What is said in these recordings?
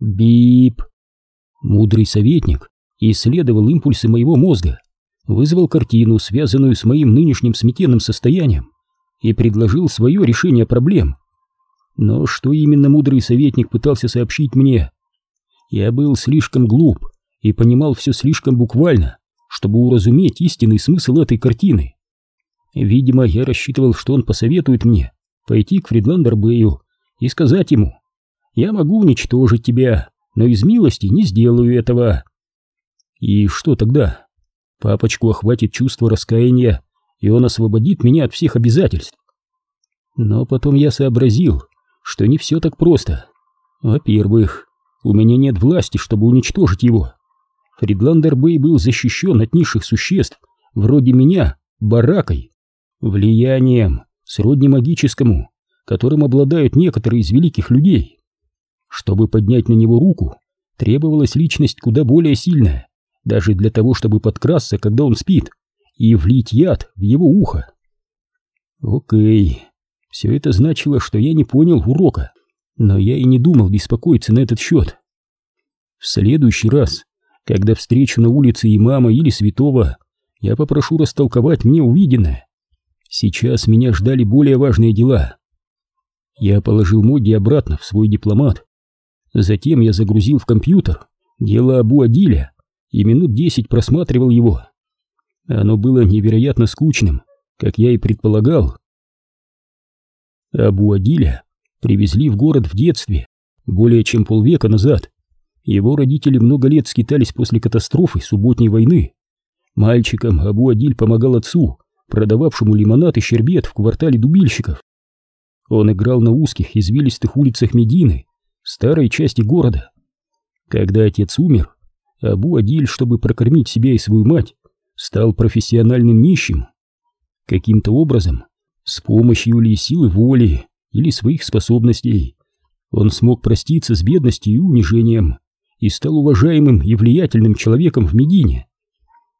Бип. Мудрый советник исследовал импульсы моего мозга, вызвал картину, связанную с моим нынешним сметенным состоянием, и предложил свое решение проблем. Но что именно мудрый советник пытался сообщить мне? Я был слишком глуп и понимал все слишком буквально, чтобы уразуметь истинный смысл этой картины. Видимо, я рассчитывал, что он посоветует мне пойти к Фридландербею и сказать ему, «Я могу уничтожить тебя, но из милости не сделаю этого». И что тогда? Папочку охватит чувство раскаяния, и он освободит меня от всех обязательств. Но потом я сообразил, что не все так просто. Во-первых, у меня нет власти, чтобы уничтожить его. Фридландер Бэй был защищен от низших существ, вроде меня, баракой, влиянием, сродни магическому, которым обладают некоторые из великих людей. Чтобы поднять на него руку, требовалась личность куда более сильная, даже для того, чтобы подкрасться, когда он спит, и влить яд в его ухо. Окей, все это значило, что я не понял урока, но я и не думал беспокоиться на этот счет. В следующий раз, когда встречу на улице имама или святого, я попрошу растолковать мне увиденное. Сейчас меня ждали более важные дела. Я положил Модди обратно в свой дипломат. Затем я загрузил в компьютер дело Абу Адиля и минут десять просматривал его. Оно было невероятно скучным, как я и предполагал. Абу Адиля привезли в город в детстве, более чем полвека назад. Его родители много лет скитались после катастрофы субботней войны. Мальчикам Абу Адиль помогал отцу, продававшему лимонад и щербет в квартале дубильщиков. Он играл на узких извилистых улицах Медины, старой части города. Когда отец умер, Абу Адиль, чтобы прокормить себя и свою мать, стал профессиональным нищим. Каким-то образом с помощью ли силы воли или своих способностей он смог проститься с бедностью и унижением и стал уважаемым и влиятельным человеком в Медине.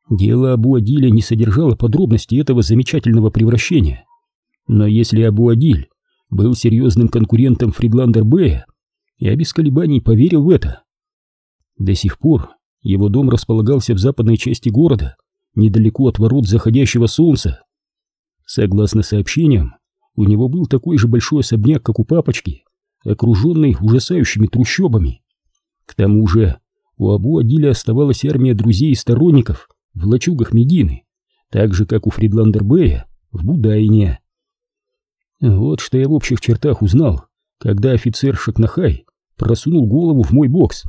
Дело Абу Адиля не содержало подробностей этого замечательного превращения. Но если Абу Адиль был серьезным конкурентом Фридландер Бэя, я без колебаний поверил в это. До сих пор его дом располагался в западной части города, недалеко от ворот заходящего солнца. Согласно сообщениям, у него был такой же большой особняк, как у папочки, окруженный ужасающими трущобами. К тому же у Абу Адиля оставалась армия друзей и сторонников в лачугах Медины, так же, как у Фридландербея в Будайне. Вот что я в общих чертах узнал, когда офицер Шакнахай просунул голову в мой бокс.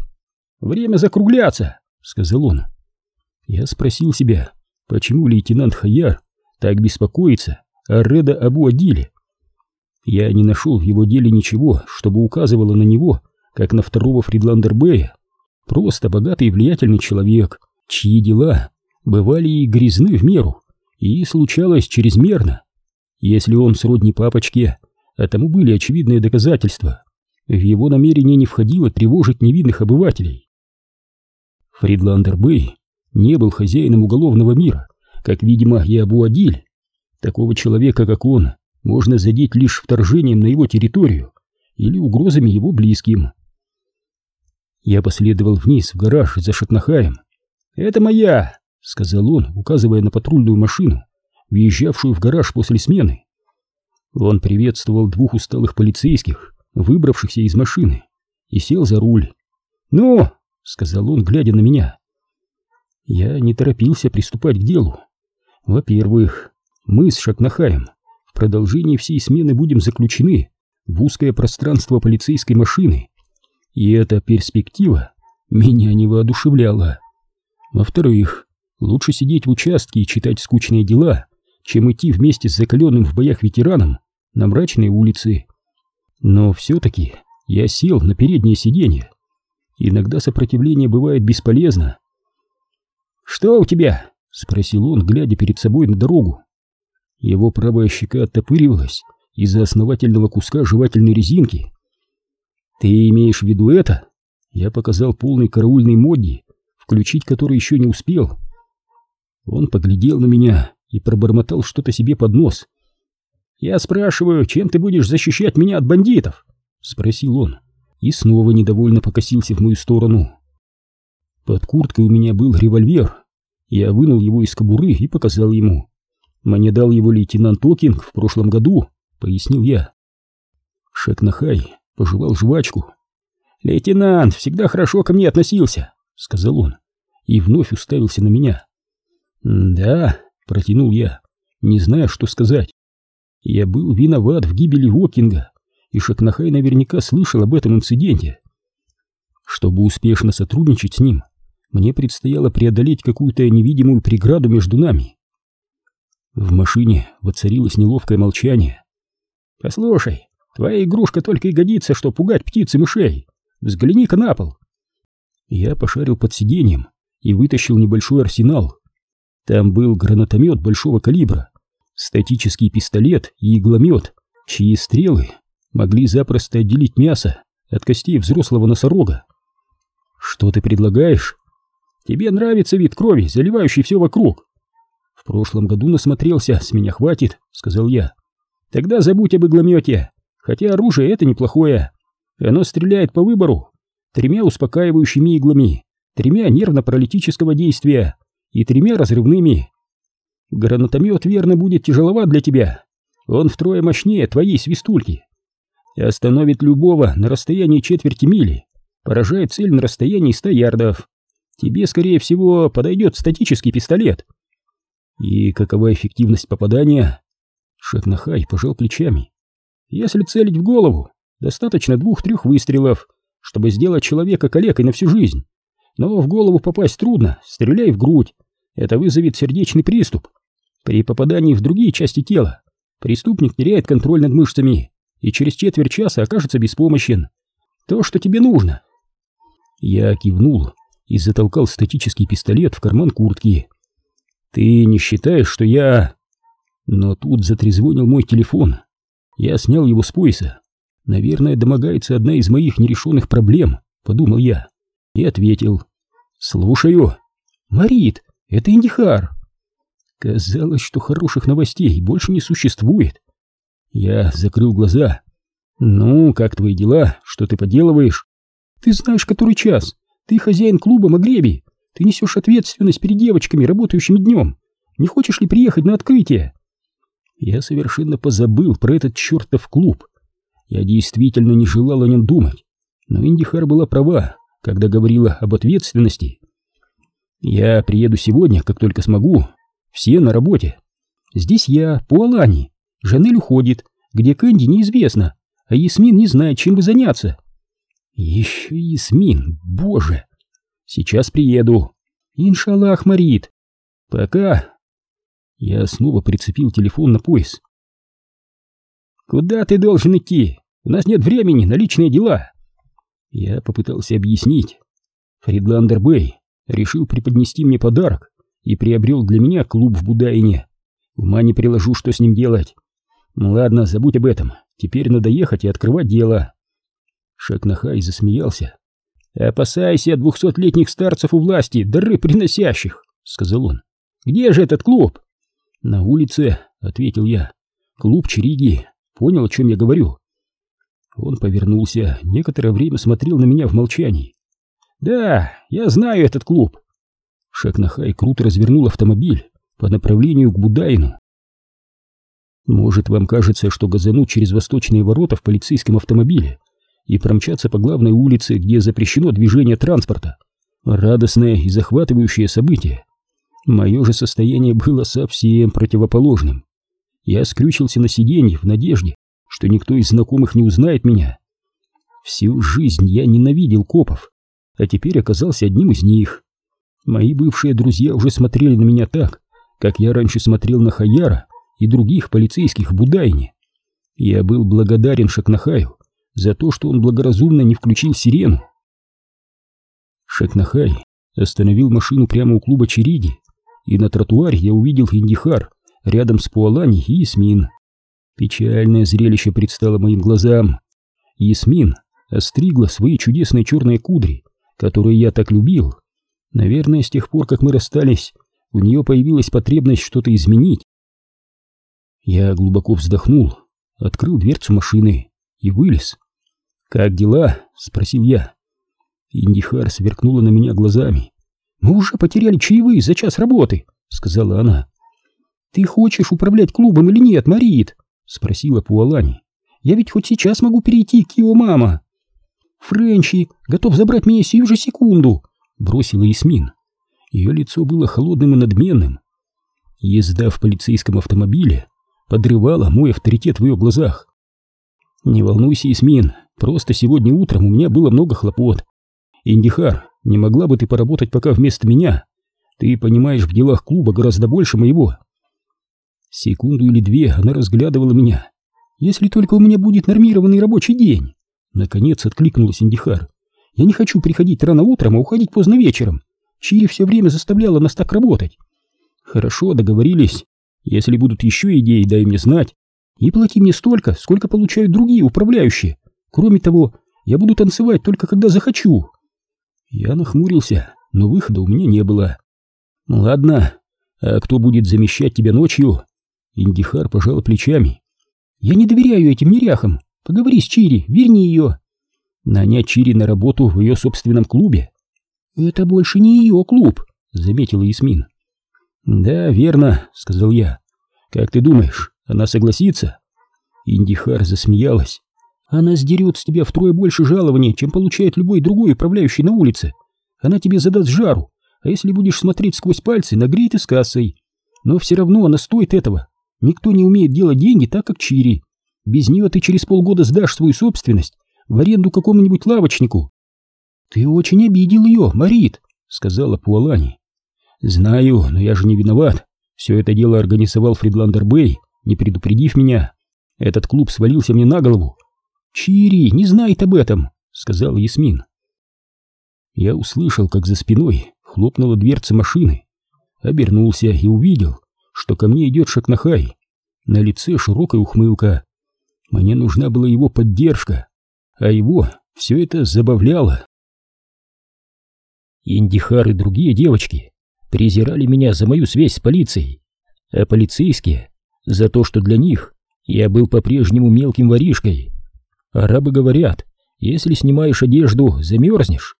«Время закругляться!» — сказал он. Я спросил себя, почему лейтенант Хаяр так беспокоится о Реда Абу Адиле. Я не нашел в его деле ничего, чтобы указывало на него, как на второго Фридландербея. Просто богатый и влиятельный человек, чьи дела бывали и грязны в меру, и случалось чрезмерно. Если он сродни папочке, а тому были очевидные доказательства, в его намерение не входило тревожить невинных обывателей. Фридландер Бэй не был хозяином уголовного мира, как, видимо, и Абу Адиль. Такого человека, как он, можно задеть лишь вторжением на его территорию или угрозами его близким. Я последовал вниз в гараж за Шатнахаем. «Это моя!» — сказал он, указывая на патрульную машину, въезжавшую в гараж после смены. Он приветствовал двух усталых полицейских, выбравшихся из машины, и сел за руль. «Ну!» — сказал он, глядя на меня. Я не торопился приступать к делу. Во-первых, мы с Шакнахаем в продолжении всей смены будем заключены в узкое пространство полицейской машины, и эта перспектива меня не воодушевляла. Во-вторых, лучше сидеть в участке и читать скучные дела, чем идти вместе с закаленным в боях ветераном на мрачные улицы. Но все-таки я сел на переднее сиденье. Иногда сопротивление бывает бесполезно, «Что у тебя?» — спросил он, глядя перед собой на дорогу. Его правая щека оттопыривалась из-за основательного куска жевательной резинки. «Ты имеешь в виду это?» Я показал полный караульный модди, включить который еще не успел. Он поглядел на меня и пробормотал что-то себе под нос. «Я спрашиваю, чем ты будешь защищать меня от бандитов?» — спросил он. и снова недовольно покосился в мою сторону. Под курткой у меня был револьвер. Я вынул его из кобуры и показал ему. Мне дал его лейтенант Окинг в прошлом году, пояснил я. Шекнахай пожевал жвачку. «Лейтенант всегда хорошо ко мне относился», — сказал он, и вновь уставился на меня. «Да», — протянул я, не зная, что сказать. Я был виноват в гибели Вокинга, и Шакнахай наверняка слышал об этом инциденте. Чтобы успешно сотрудничать с ним, мне предстояло преодолеть какую-то невидимую преграду между нами. В машине воцарилось неловкое молчание. «Послушай, твоя игрушка только и годится, что пугать птиц и мышей. Взгляни-ка на пол». Я пошарил под сиденьем и вытащил небольшой арсенал. Там был гранатомет большого калибра, статический пистолет и игломет, чьи стрелы могли запросто отделить мясо от костей взрослого носорога. «Что ты предлагаешь?» «Тебе нравится вид крови, заливающий все вокруг?» «В прошлом году насмотрелся, с меня хватит», — сказал я. «Тогда забудь об игломете, хотя оружие это неплохое. Оно стреляет по выбору, тремя успокаивающими иглами, тремя нервно-паралитического действия и тремя разрывными. Гранатомет верно будет тяжеловат для тебя, он втрое мощнее твоей свистульки. Остановит любого на расстоянии четверти мили, поражает цель на расстоянии ста ярдов. Тебе, скорее всего, подойдет статический пистолет». И какова эффективность попадания? Шатнахай пожал плечами. Если целить в голову, достаточно двух-трех выстрелов, чтобы сделать человека калекой на всю жизнь. Но в голову попасть трудно, стреляй в грудь. Это вызовет сердечный приступ. При попадании в другие части тела преступник теряет контроль над мышцами и через четверть часа окажется беспомощен. То, что тебе нужно. Я кивнул и затолкал статический пистолет в карман куртки. «Ты не считаешь, что я...» Но тут затрезвонил мой телефон. Я снял его с пояса. «Наверное, домогается одна из моих нерешенных проблем», — подумал я. И ответил. «Слушаю». «Марит, это Индихар». Казалось, что хороших новостей больше не существует. Я закрыл глаза. «Ну, как твои дела? Что ты поделываешь?» «Ты знаешь, который час. Ты хозяин клуба Магреби. Ты несешь ответственность перед девочками, работающими днем. Не хочешь ли приехать на открытие?» Я совершенно позабыл про этот чертов клуб. Я действительно не желал о нем думать. Но Индихар была права, когда говорила об ответственности. Я приеду сегодня, как только смогу. Все на работе. Здесь я, по Алане. Жанель уходит. Где Кэнди, неизвестно. А Ясмин не знает, чем бы заняться. Еще Ясмин, боже. Сейчас приеду. Иншаллах, Марит. Пока. Я снова прицепил телефон на пояс. Куда ты должен идти? У нас нет времени на личные дела. Я попытался объяснить. Фридландер Бэй решил преподнести мне подарок и приобрел для меня клуб в Будайне. Ума не приложу, что с ним делать. Ну ладно, забудь об этом. Теперь надо ехать и открывать дело. Шакнахай засмеялся. «Опасайся двухсотлетних старцев у власти, дары приносящих», — сказал он. «Где же этот клуб?» «На улице», — ответил я. «Клуб Чириги. Понял, о чем я говорю?» Он повернулся, некоторое время смотрел на меня в молчании. «Да, я знаю этот клуб». Шакнахай круто развернул автомобиль по направлению к Будайну. Может, вам кажется, что газануть через восточные ворота в полицейском автомобиле и промчаться по главной улице, где запрещено движение транспорта. Радостное и захватывающее событие. Мое же состояние было совсем противоположным. Я скрючился на сиденье в надежде, что никто из знакомых не узнает меня. Всю жизнь я ненавидел копов, а теперь оказался одним из них. Мои бывшие друзья уже смотрели на меня так, как я раньше смотрел на Хаяра и других полицейских в Будайне. Я был благодарен Шакнахаю за то, что он благоразумно не включил сирену. Шекнахай остановил машину прямо у клуба Чериги, и на тротуаре я увидел Индихар рядом с Пуалани и Ясмин. Печальное зрелище предстало моим глазам. Ясмин остригла свои чудесные черные кудри, которые я так любил. Наверное, с тех пор, как мы расстались, у нее появилась потребность что-то изменить. Я глубоко вздохнул, открыл дверцу машины и вылез. «Как дела?» — спросил я. Индихар сверкнула на меня глазами. «Мы уже потеряли чаевые за час работы», — сказала она. «Ты хочешь управлять клубом или нет, Марит?» — спросила Пуалани. «Я ведь хоть сейчас могу перейти к его мама». «Френчи готов забрать меня сию же секунду», — бросила Ясмин. Ее лицо было холодным и надменным. Езда в полицейском автомобиле подрывала мой авторитет в ее глазах. «Не волнуйся, Ясмин, просто сегодня утром у меня было много хлопот. Индихар, не могла бы ты поработать пока вместо меня? Ты понимаешь в делах клуба гораздо больше моего». Секунду или две она разглядывала меня. «Если только у меня будет нормированный рабочий день!» Наконец откликнулась Индихар. «Я не хочу приходить рано утром, а уходить поздно вечером. Чири все время заставляла нас так работать». «Хорошо, договорились. Если будут еще идеи, дай мне знать. И плати мне столько, сколько получают другие управляющие. Кроме того, я буду танцевать только когда захочу». Я нахмурился, но выхода у меня не было. «Ладно, а кто будет замещать тебя ночью?» Индихар пожал плечами. «Я не доверяю этим неряхам. Поговори с Чири, верни ее». «Нанять Чири на работу в ее собственном клубе?» «Это больше не ее клуб», — заметила Ясмин. «Да, верно», — сказал я. «Как ты думаешь, она согласится?» Индихар засмеялась. «Она сдерет с тебя втрое больше жалований, чем получает любой другой управляющий на улице. Она тебе задаст жару, а если будешь смотреть сквозь пальцы, нагреет и с кассой. Но все равно она стоит этого. Никто не умеет делать деньги так, как Чири. Без нее ты через полгода сдашь свою собственность в аренду какому-нибудь лавочнику. Ты очень обидел ее, Марит, сказала Пуалани. Знаю, но я же не виноват. Все это дело организовал Фридландер Бэй, не предупредив меня. Этот клуб свалился мне на голову. Чири не знает об этом, сказал Ясмин. Я услышал, как за спиной хлопнула дверца машины, обернулся и увидел, что ко мне идет Шакнахай. На лице широкая ухмылка. Мне нужна была его поддержка, а его все это забавляло. Индихар и другие девочки презирали меня за мою связь с полицией, а полицейские за то, что для них я был по-прежнему мелким воришкой. Арабы говорят, если снимаешь одежду, замерзнешь.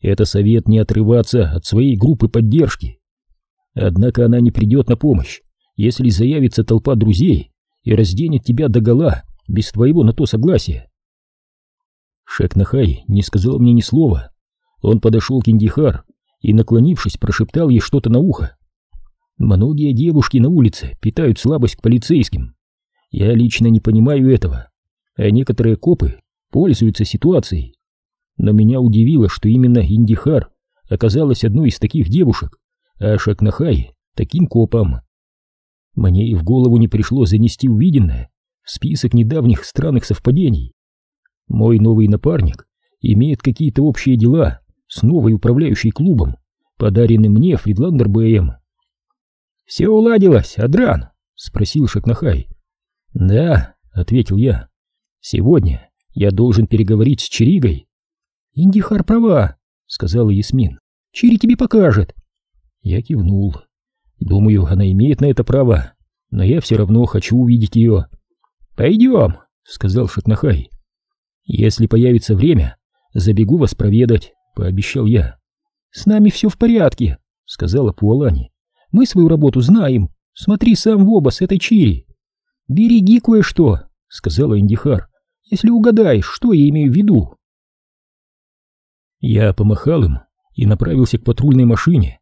Это совет не отрываться от своей группы поддержки. Однако она не придет на помощь, если заявится толпа друзей и разденет тебя догола без твоего на то согласия. Шекнахай не сказал мне ни слова. Он подошел к Индихар и, наклонившись, прошептал ей что-то на ухо. Многие девушки на улице питают слабость к полицейским. Я лично не понимаю этого, а некоторые копы пользуются ситуацией. Но меня удивило, что именно Индихар оказалась одной из таких девушек, а Шакнахай — таким копом. Мне и в голову не пришло занести увиденное в список недавних странных совпадений. Мой новый напарник имеет какие-то общие дела с новой управляющей клубом, подаренным мне Фридландер Бэем. «Все уладилось, Адран?» — спросил Шакнахай. «Да», — ответил я. «Сегодня я должен переговорить с Чиригой». «Индихар права», — сказала Ясмин. «Чири тебе покажет». Я кивнул. Думаю, она имеет на это право, но я все равно хочу увидеть ее. «Пойдем», — сказал Шатнахай. «Если появится время, забегу вас проведать», — пообещал я. «С нами все в порядке», — сказала Пуалани. «Мы свою работу знаем. Смотри сам в оба с этой чири». «Береги кое-что», — сказала Индихар, — «если угадаешь, что я имею в виду». Я помахал им и направился к патрульной машине,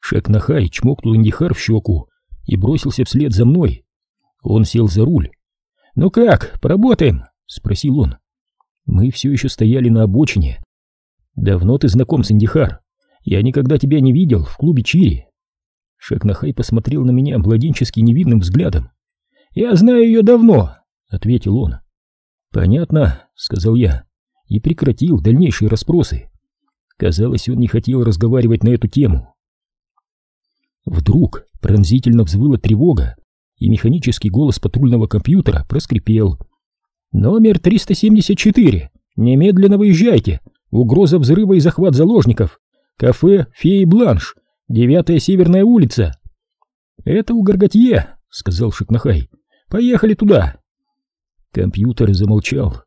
Шекнахай чмокнул Индихар в щеку и бросился вслед за мной. Он сел за руль. «Ну как, поработаем?» — спросил он. Мы все еще стояли на обочине. «Давно ты знаком с Индихар? Я никогда тебя не видел в клубе Чири». Шекнахай посмотрел на меня младенчески невинным взглядом. «Я знаю ее давно», — ответил он. «Понятно», — сказал я, и прекратил дальнейшие расспросы. Казалось, он не хотел разговаривать на эту тему. Вдруг пронзительно взвыла тревога, и механический голос патрульного компьютера проскрипел. «Номер 374! Немедленно выезжайте! Угроза взрыва и захват заложников! Кафе «Феи Бланш», девятая Северная улица!» «Это у Гарготье», — сказал Шикнахай. «Поехали туда!» Компьютер замолчал.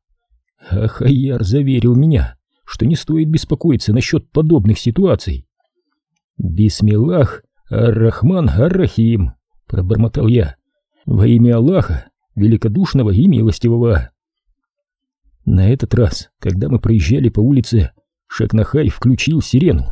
А Хайяр заверил меня, что не стоит беспокоиться насчет подобных ситуаций. «Бисмиллах ар-Рахман ар-Рахим», — пробормотал я, — «во имя Аллаха, великодушного и милостивого». На этот раз, когда мы проезжали по улице, Шакнахай включил сирену.